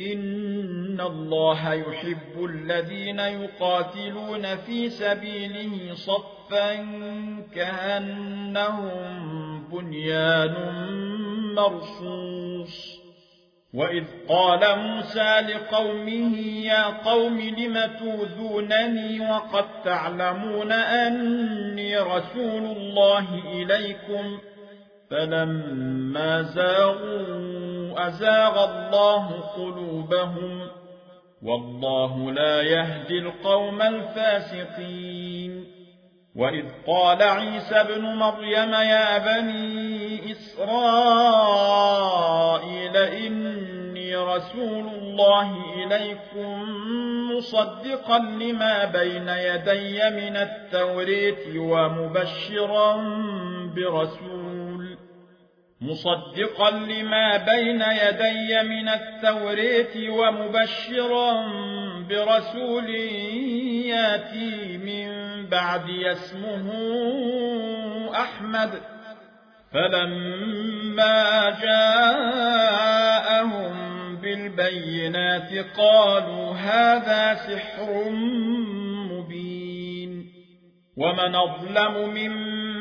إن الله يحب الذين يقاتلون في سبيله صفا كأنهم بنيان مرصوص وإذ قال موسى لقومه يا قوم لم توذونني وقد تعلمون أني رسول الله إليكم فلما زاغوا أزاغ الله قلوبهم والله لا يهدي القوم الفاسقين. وإذ قال عيسى بن مريم يا بني إسرائيل إني رسول الله إليكم مصدقا لما بين يدي من التوريت ومبشرا برسول مصدقا لما بين يدي من التوريت ومبشرا برسول ياتي من بعد اسمه أحمد. فلما جاءهم بالبينات قالوا هذا سحر مبين. ومن أظلم ممن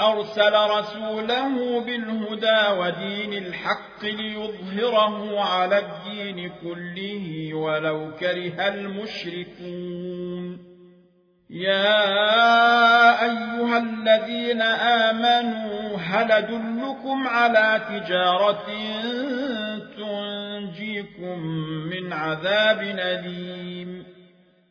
أرسل رسوله بالهدى ودين الحق ليظهره على الدين كله ولو كره المشركون. يا أيها الذين آمنوا هل أدلكم على تجارة تنجيكم من عذاب أليم؟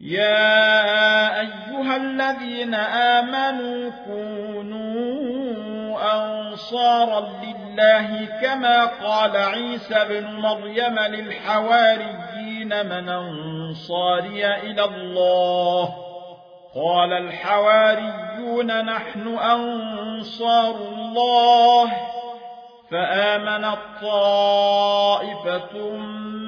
يا أيها الذين آمنوا كونوا أنصارا لله كما قال عيسى بن مريم للحواريين من أنصاري إلى الله قال الحواريون نحن أنصار الله فآمنت طائفة من